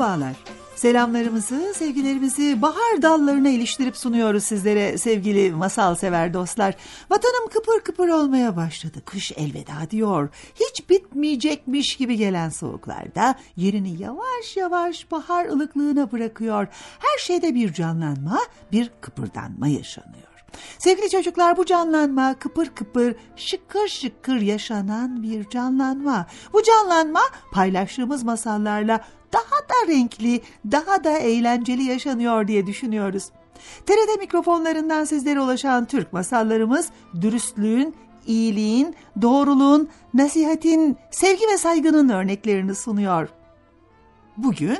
Merhabalar. Selamlarımızı, sevgilerimizi bahar dallarına iliştirip sunuyoruz sizlere sevgili masal sever dostlar. Vatanım kıpır kıpır olmaya başladı. Kış elveda diyor. Hiç bitmeyecekmiş gibi gelen soğuklarda yerini yavaş yavaş bahar ılıklığına bırakıyor. Her şeyde bir canlanma, bir kıpırdanma yaşanıyor. Sevgili çocuklar bu canlanma kıpır kıpır şıkır şıkır yaşanan bir canlanma. Bu canlanma paylaştığımız masallarla daha da renkli, daha da eğlenceli yaşanıyor diye düşünüyoruz. TRT mikrofonlarından sizlere ulaşan Türk masallarımız dürüstlüğün, iyiliğin, doğruluğun, nasihatin, sevgi ve saygının örneklerini sunuyor. Bugün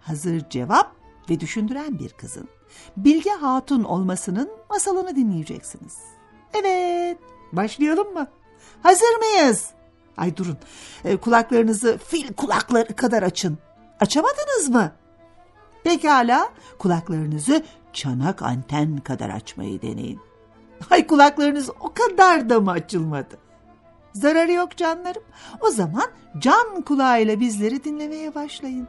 hazır cevap ve düşündüren bir kızın Bilge Hatun olmasının masalını dinleyeceksiniz. Evet, başlayalım mı? Hazır mıyız? Ay durun, e, kulaklarınızı fil kulakları kadar açın. Açamadınız mı? Pekala, kulaklarınızı çanak anten kadar açmayı deneyin. Ay kulaklarınız o kadar da mı açılmadı? Zararı yok canlarım. O zaman can kulağıyla bizleri dinlemeye başlayın.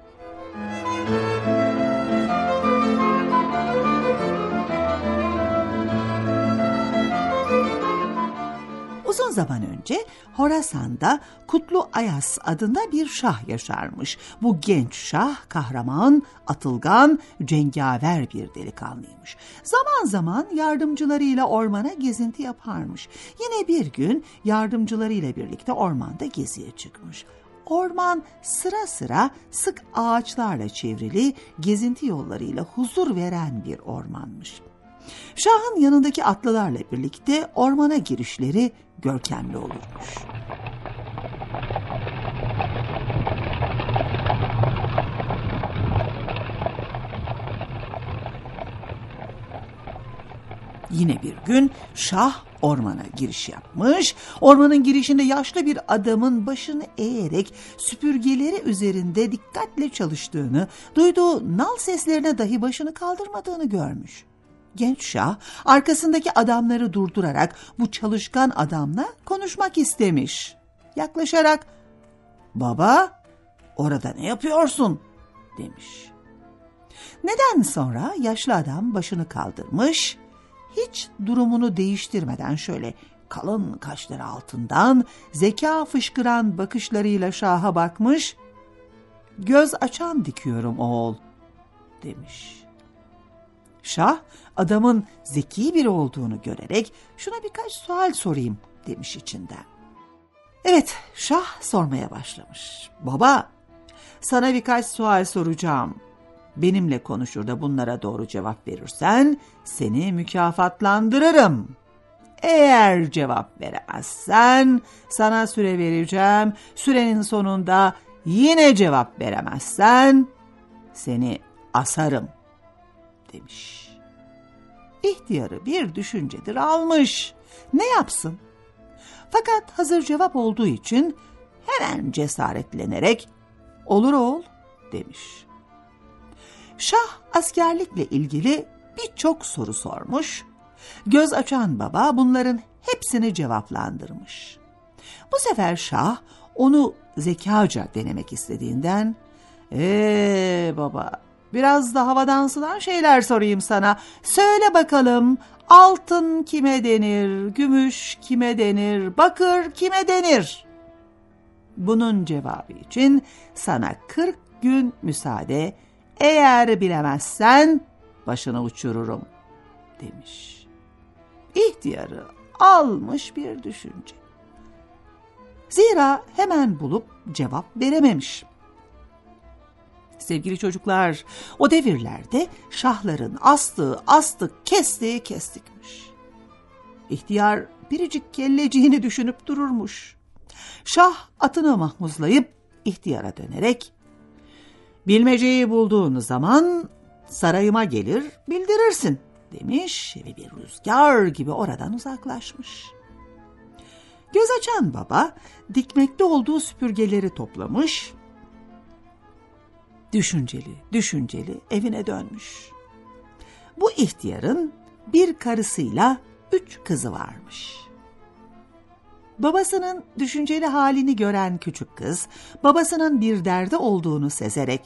Uzun zaman önce Horasan'da Kutlu Ayas adında bir şah yaşarmış. Bu genç şah kahraman, atılgan, cengaver bir delikanlıymış. Zaman zaman yardımcılarıyla ormana gezinti yaparmış. Yine bir gün yardımcılarıyla birlikte ormanda geziye çıkmış. Orman sıra sıra sık ağaçlarla çevrili, gezinti yollarıyla huzur veren bir ormanmış. Şahın yanındaki atlılarla birlikte ormana girişleri görkemli olurmuş. Yine bir gün şah ormana giriş yapmış. Ormanın girişinde yaşlı bir adamın başını eğerek süpürgeleri üzerinde dikkatle çalıştığını, duyduğu nal seslerine dahi başını kaldırmadığını görmüş. Genç şah arkasındaki adamları durdurarak bu çalışkan adamla konuşmak istemiş. Yaklaşarak "Baba, orada ne yapıyorsun?" demiş. Neden sonra yaşlı adam başını kaldırmış, hiç durumunu değiştirmeden şöyle kalın kaşları altından zeka fışkıran bakışlarıyla şaha bakmış, "Göz açan dikiyorum oğul." demiş. Şah adamın zeki biri olduğunu görerek şuna birkaç sual sorayım demiş içinden. Evet şah sormaya başlamış. Baba sana birkaç sual soracağım. Benimle konuşur da bunlara doğru cevap verirsen seni mükafatlandırırım. Eğer cevap veremezsen sana süre vereceğim. Sürenin sonunda yine cevap veremezsen seni asarım demiş. İhtiyarı bir düşüncedir almış. Ne yapsın? Fakat hazır cevap olduğu için hemen cesaretlenerek olur oğul demiş. Şah askerlikle ilgili birçok soru sormuş. Göz açan baba bunların hepsini cevaplandırmış. Bu sefer Şah onu zekaca denemek istediğinden ee baba biraz da havadan sudan şeyler sorayım sana. Söyle bakalım altın kime denir, gümüş kime denir, bakır kime denir? Bunun cevabı için sana 40 gün müsaade eğer bilemezsen başını uçururum demiş. İhtiyarı almış bir düşünce. Zira hemen bulup cevap verememiş. Sevgili çocuklar, o devirlerde şahların astığı astık, kestiği kestikmiş. İhtiyar biricik kelleciğini düşünüp dururmuş. Şah atını mahmuzlayıp ihtiyara dönerek bilmeceyi bulduğun zaman sarayıma gelir bildirirsin demiş ve bir rüzgar gibi oradan uzaklaşmış. Göz açan baba dikmekte olduğu süpürgeleri toplamış, düşünceli düşünceli evine dönmüş. Bu ihtiyarın bir karısıyla üç kızı varmış. Babasının düşünceli halini gören küçük kız, babasının bir derdi olduğunu sezerek,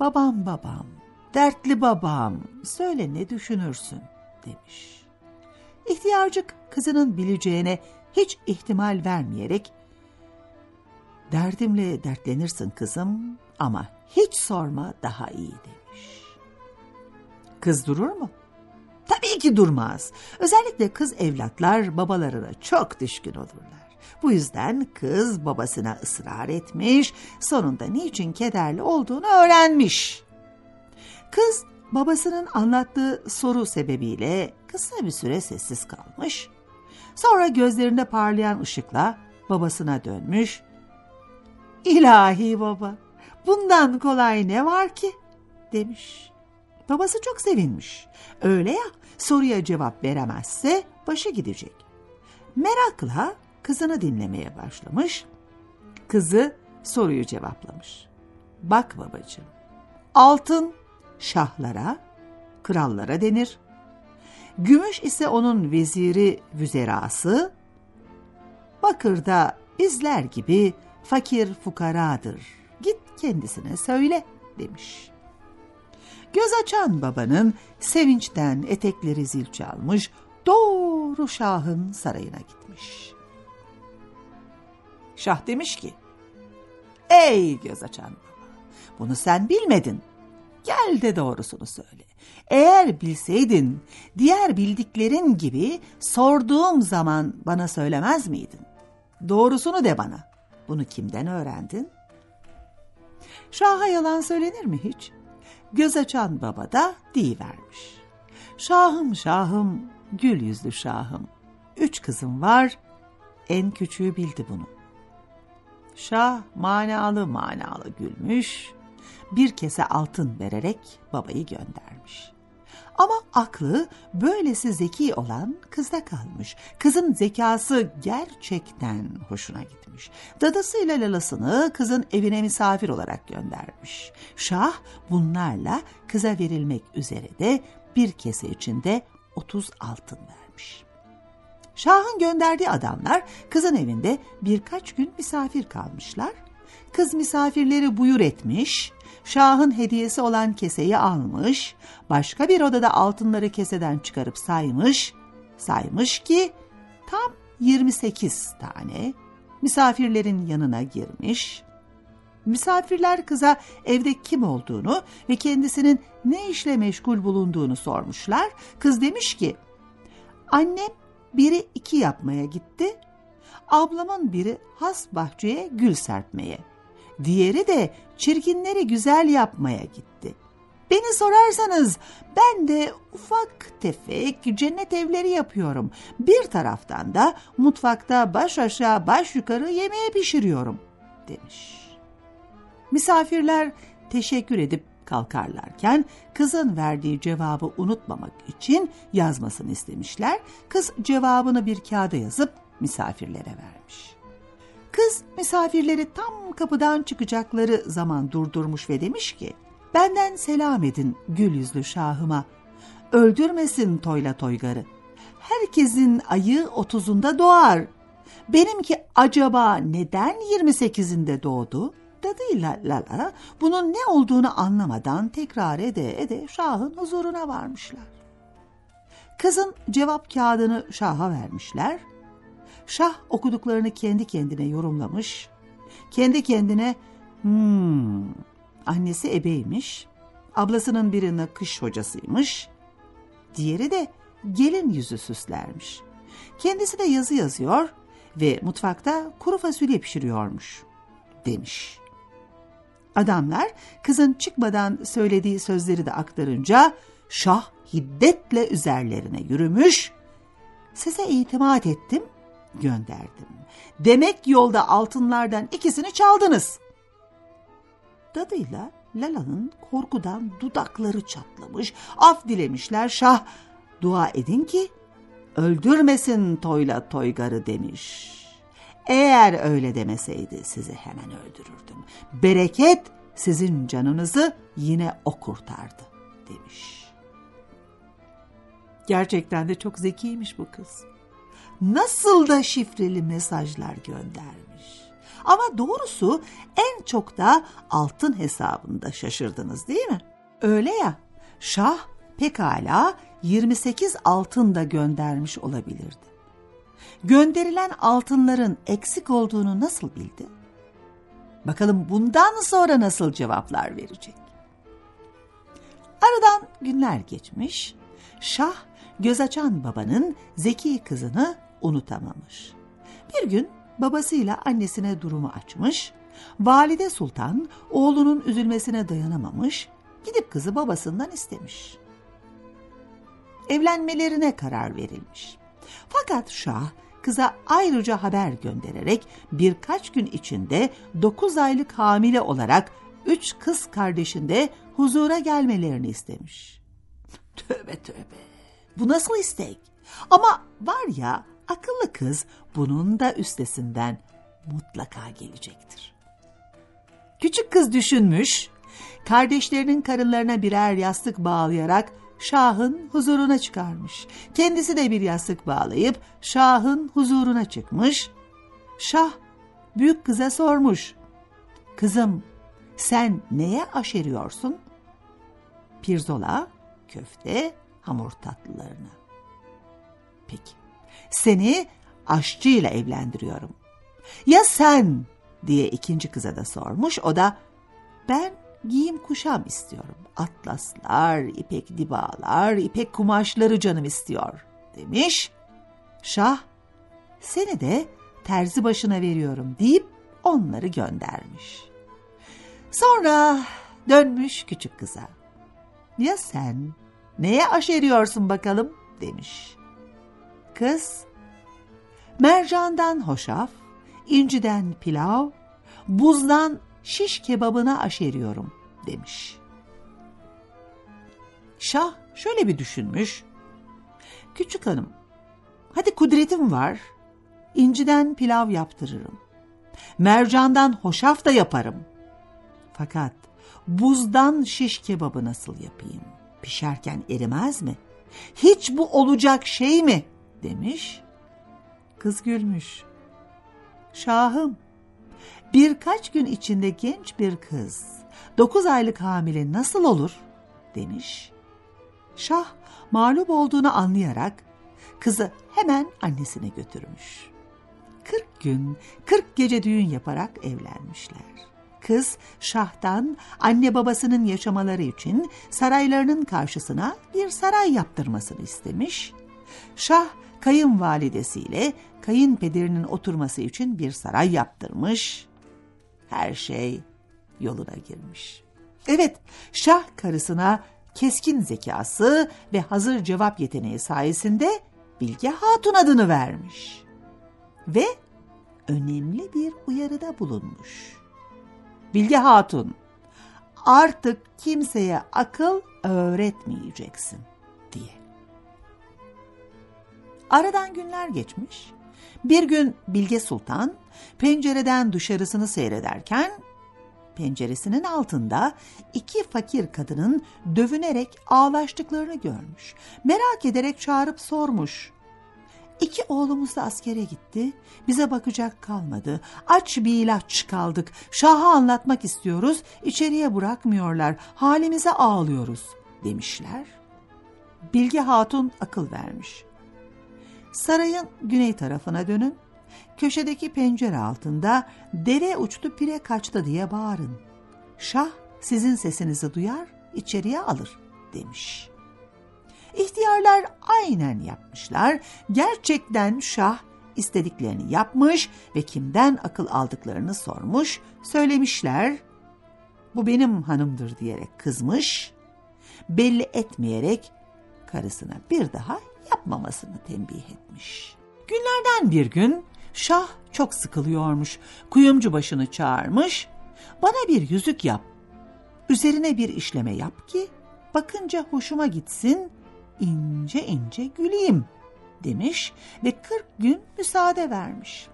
''Babam babam, dertli babam, söyle ne düşünürsün?'' demiş. İhtiyarcık kızının bileceğine hiç ihtimal vermeyerek, ''Derdimle dertlenirsin kızım ama hiç sorma daha iyi.'' demiş. Kız durur mu? Tabii ki durmaz. Özellikle kız evlatlar babalarına çok düşkün olurlar. Bu yüzden kız babasına ısrar etmiş, sonunda niçin kederli olduğunu öğrenmiş. Kız babasının anlattığı soru sebebiyle kısa bir süre sessiz kalmış. Sonra gözlerinde parlayan ışıkla babasına dönmüş. İlahi baba, bundan kolay ne var ki? demiş. Babası çok sevinmiş. Öyle ya, soruya cevap veremezse başı gidecek. Merakla kızını dinlemeye başlamış. Kızı soruyu cevaplamış. Bak babacığım, altın şahlara, krallara denir. Gümüş ise onun veziri vüzerası. Bakır da bizler gibi fakir fukaradır. Kendisine söyle demiş. Göz açan babanın sevinçten etekleri zil çalmış, doğru şahın sarayına gitmiş. Şah demiş ki, Ey göz açan baba, bunu sen bilmedin. Gel de doğrusunu söyle. Eğer bilseydin, diğer bildiklerin gibi sorduğum zaman bana söylemez miydin? Doğrusunu de bana. Bunu kimden öğrendin? Şaha yalan söylenir mi hiç? Göz açan baba da vermiş. Şahım şahım, gül yüzlü şahım. Üç kızım var, en küçüğü bildi bunu. Şah manalı manalı gülmüş, bir kese altın vererek babayı göndermiş. Ama aklı böylesi zeki olan kızda kalmış. Kızın zekası gerçekten hoşuna gitmiş. Dadısıyla lalasını kızın evine misafir olarak göndermiş. Şah bunlarla kıza verilmek üzere de bir kese içinde 30 altın vermiş. Şah'ın gönderdiği adamlar kızın evinde birkaç gün misafir kalmışlar. Kız misafirleri buyur etmiş, Şah'ın hediyesi olan keseyi almış, başka bir odada altınları keseden çıkarıp saymış, saymış ki tam 28 tane misafirlerin yanına girmiş. Misafirler kıza evde kim olduğunu ve kendisinin ne işle meşgul bulunduğunu sormuşlar. Kız demiş ki, annem biri iki yapmaya gitti, ablamın biri has bahçeye gül serpmeye, diğeri de çirkinleri güzel yapmaya gitti. Beni sorarsanız ben de ufak tefek cennet evleri yapıyorum. Bir taraftan da mutfakta baş aşağı baş yukarı yemeğe pişiriyorum demiş. Misafirler teşekkür edip kalkarlarken kızın verdiği cevabı unutmamak için yazmasını istemişler. Kız cevabını bir kağıda yazıp misafirlere vermiş. Kız misafirleri tam kapıdan çıkacakları zaman durdurmuş ve demiş ki Benden selam edin gül yüzlü şahıma. Öldürmesin toyla toygarı. Herkesin ayı otuzunda doğar. Benimki acaba neden yirmi sekizinde doğdu? Dadıyla lala bunun ne olduğunu anlamadan tekrar ede ede şahın huzuruna varmışlar. Kızın cevap kağıdını şaha vermişler. Şah okuduklarını kendi kendine yorumlamış. Kendi kendine hmm, annesi ebeymiş, ablasının biri nakış hocasıymış, diğeri de gelin yüzü süslermiş. Kendisi de yazı yazıyor ve mutfakta kuru fasulye pişiriyormuş demiş. Adamlar kızın çıkmadan söylediği sözleri de aktarınca şah hiddetle üzerlerine yürümüş Size itimat ettim, gönderdim. Demek yolda altınlardan ikisini çaldınız. Dadıyla Lala'nın korkudan dudakları çatlamış, af dilemişler şah. Dua edin ki öldürmesin Toyla Toygar'ı demiş. Eğer öyle demeseydi sizi hemen öldürürdüm. Bereket sizin canınızı yine o kurtardı demiş. Gerçekten de çok zekiymiş bu kız. Nasıl da şifreli mesajlar göndermiş. Ama doğrusu en çok da altın hesabında şaşırdınız değil mi? Öyle ya, Şah pekala 28 altın da göndermiş olabilirdi. Gönderilen altınların eksik olduğunu nasıl bildi? Bakalım bundan sonra nasıl cevaplar verecek? Aradan günler geçmiş, Şah göz açan babanın zeki kızını unutamamış. Bir gün babasıyla annesine durumu açmış, Valide Sultan oğlunun üzülmesine dayanamamış, gidip kızı babasından istemiş. Evlenmelerine karar verilmiş. Fakat Şah kıza ayrıca haber göndererek birkaç gün içinde 9 aylık hamile olarak üç kız kardeşinde huzura gelmelerini istemiş. Tövbe tövbe. Bu nasıl istek? Ama var ya akıllı kız bunun da üstesinden mutlaka gelecektir. Küçük kız düşünmüş, kardeşlerinin karınlarına birer yastık bağlayarak Şah'ın huzuruna çıkarmış. Kendisi de bir yastık bağlayıp Şah'ın huzuruna çıkmış. Şah büyük kıza sormuş. Kızım sen neye aşeriyorsun? Pirzola, köfte, hamur tatlılarına. Peki seni aşçıyla evlendiriyorum. Ya sen diye ikinci kıza da sormuş. O da ben giyim kuşam istiyorum. Atlaslar, ipek dibalar, ipek kumaşları canım istiyor demiş. Şah seni de terzi başına veriyorum deyip onları göndermiş. Sonra dönmüş küçük kıza. Ya sen neye aşeriyorsun bakalım demiş. Kız mercandan hoşaf, inciden pilav, buzdan şiş kebabına aşeriyorum demiş. Şah şöyle bir düşünmüş. Küçük hanım, hadi kudretim var, inciden pilav yaptırırım. Mercandan hoşaf da yaparım. Fakat buzdan şiş kebabı nasıl yapayım? Pişerken erimez mi? Hiç bu olacak şey mi? Demiş. Kız gülmüş. Şahım, birkaç gün içinde genç bir kız, dokuz aylık hamile nasıl olur? demiş. Şah mağlup olduğunu anlayarak kızı hemen annesine götürmüş. Kırk gün, kırk gece düğün yaparak evlenmişler. Kız şahtan anne babasının yaşamaları için saraylarının karşısına bir saray yaptırmasını istemiş. Şah kayınvalidesiyle kayınpederinin oturması için bir saray yaptırmış. Her şey yoluna girmiş. Evet, şah karısına keskin zekası ve hazır cevap yeteneği sayesinde Bilge Hatun adını vermiş. Ve önemli bir uyarıda bulunmuş. Bilge Hatun, artık kimseye akıl öğretmeyeceksin Aradan günler geçmiş. Bir gün Bilge Sultan pencereden dışarısını seyrederken penceresinin altında iki fakir kadının dövünerek ağlaştıklarını görmüş. Merak ederek çağırıp sormuş. İki oğlumuz da askere gitti. Bize bakacak kalmadı. Aç bir ilaç kaldık. Şah'a anlatmak istiyoruz. İçeriye bırakmıyorlar. Halimize ağlıyoruz demişler. Bilge Hatun akıl vermiş. Sarayın güney tarafına dönün. Köşedeki pencere altında dere uçtu pire kaçtı diye bağırın. Şah sizin sesinizi duyar, içeriye alır demiş. İhtiyarlar aynen yapmışlar. Gerçekten şah istediklerini yapmış ve kimden akıl aldıklarını sormuş, söylemişler. Bu benim hanımdır diyerek kızmış, belli etmeyerek karısına bir daha yapmamasını tembih etmiş. Günlerden bir gün Şah çok sıkılıyormuş. Kuyumcu başını çağırmış. Bana bir yüzük yap. Üzerine bir işleme yap ki bakınca hoşuma gitsin, ince ince güleyim demiş ve 40 gün müsaade vermiş.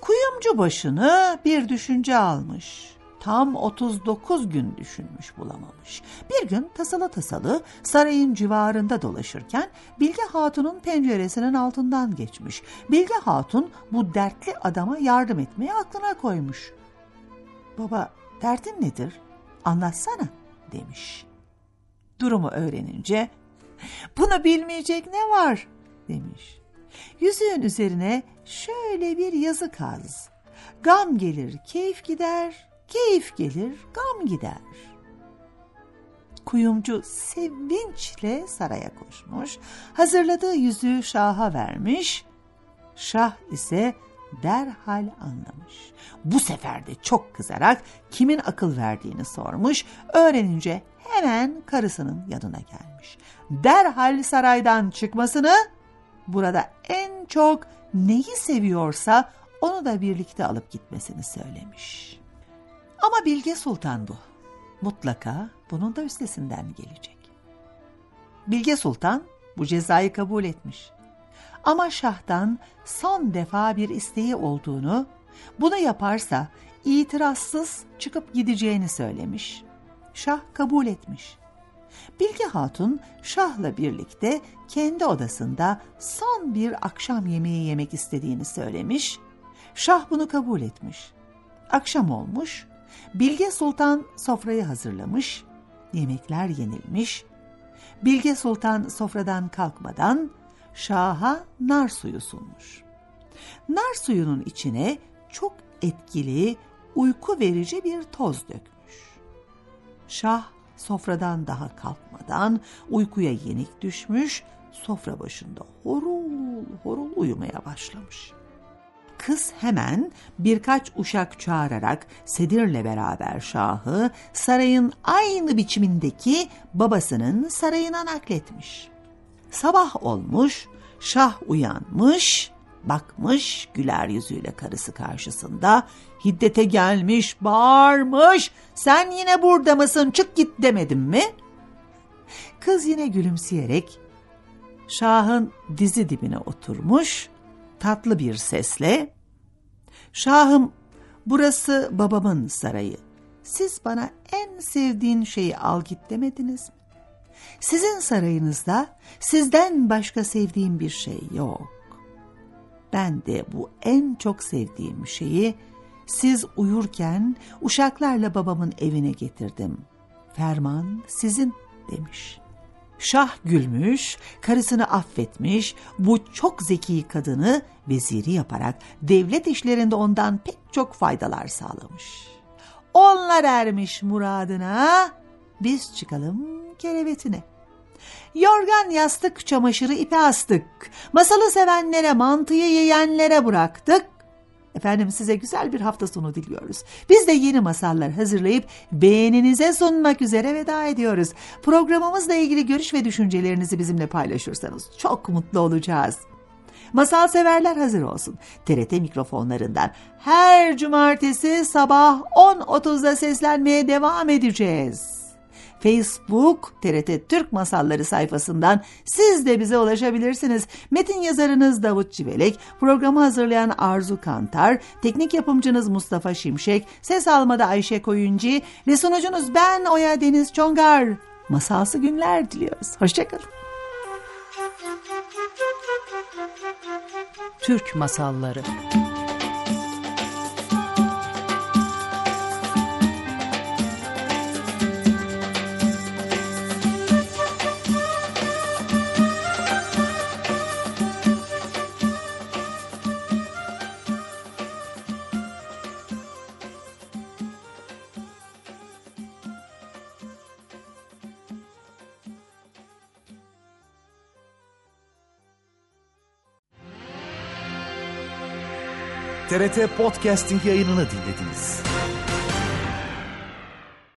Kuyumcu başını bir düşünce almış. Tam 39 gün düşünmüş bulamamış. Bir gün tasalı tasalı sarayın civarında dolaşırken Bilge Hatun'un penceresinin altından geçmiş. Bilge Hatun bu dertli adama yardım etmeyi aklına koymuş. Baba derdin nedir? Anlatsana demiş. Durumu öğrenince bunu bilmeyecek ne var demiş. Yüzüğün üzerine şöyle bir yazı kaz. Gam gelir, keyif gider, keyif gelir, gam gider. Kuyumcu sevinçle saraya koşmuş, hazırladığı yüzüğü Şah'a vermiş. Şah ise derhal anlamış. Bu sefer de çok kızarak kimin akıl verdiğini sormuş. Öğrenince hemen karısının yanına gelmiş. Derhal saraydan çıkmasını, burada en çok neyi seviyorsa onu da birlikte alıp gitmesini söylemiş. Ama Bilge Sultan bu. Mutlaka bunun da üstesinden gelecek. Bilge Sultan bu cezayı kabul etmiş. Ama Şah'tan son defa bir isteği olduğunu, bunu yaparsa itirazsız çıkıp gideceğini söylemiş. Şah kabul etmiş. Bilge Hatun Şah'la birlikte kendi odasında son bir akşam yemeği yemek istediğini söylemiş. Şah bunu kabul etmiş. Akşam olmuş, Bilge Sultan sofrayı hazırlamış, yemekler yenilmiş. Bilge Sultan sofradan kalkmadan Şah'a nar suyu sunmuş. Nar suyunun içine çok etkili, uyku verici bir toz dökmüş. Şah sofradan daha kalkmadan uykuya yenik düşmüş, sofra başında horul horul uyumaya başlamış. Kız hemen birkaç uşak çağırarak Sedir'le beraber Şah'ı sarayın aynı biçimindeki babasının sarayına nakletmiş. Sabah olmuş, Şah uyanmış, bakmış güler yüzüyle karısı karşısında, hiddete gelmiş, bağırmış, sen yine burada mısın, çık git demedim mi? Kız yine gülümseyerek, Şah'ın dizi dibine oturmuş, tatlı bir sesle Şahım burası babamın sarayı. Siz bana en sevdiğin şeyi al git demediniz mi? Sizin sarayınızda sizden başka sevdiğim bir şey yok. Ben de bu en çok sevdiğim şeyi siz uyurken uşaklarla babamın evine getirdim. Ferman sizin demiş.'' Şah gülmüş, karısını affetmiş, bu çok zeki kadını veziri yaparak devlet işlerinde ondan pek çok faydalar sağlamış. Onlar ermiş muradına, biz çıkalım kerevetine. Yorgan yastık çamaşırı ipe astık, masalı sevenlere mantıyı yiyenlere bıraktık, Efendim size güzel bir hafta sonu diliyoruz. Biz de yeni masallar hazırlayıp beğeninize sunmak üzere veda ediyoruz. Programımızla ilgili görüş ve düşüncelerinizi bizimle paylaşırsanız çok mutlu olacağız. Masal severler hazır olsun. TRT mikrofonlarından her cumartesi sabah 10.30'da seslenmeye devam edeceğiz. Facebook TRT Türk Masalları sayfasından siz de bize ulaşabilirsiniz. Metin yazarınız Davut Civelek, programı hazırlayan Arzu Kantar, teknik yapımcınız Mustafa Şimşek, ses almada Ayşe Koyuncu ve sunucunuz ben Oya Deniz Çongar. Masalsı günler diliyoruz. Hoşçakalın. Türk Masalları TRT Podcasting yayınını dinlediniz.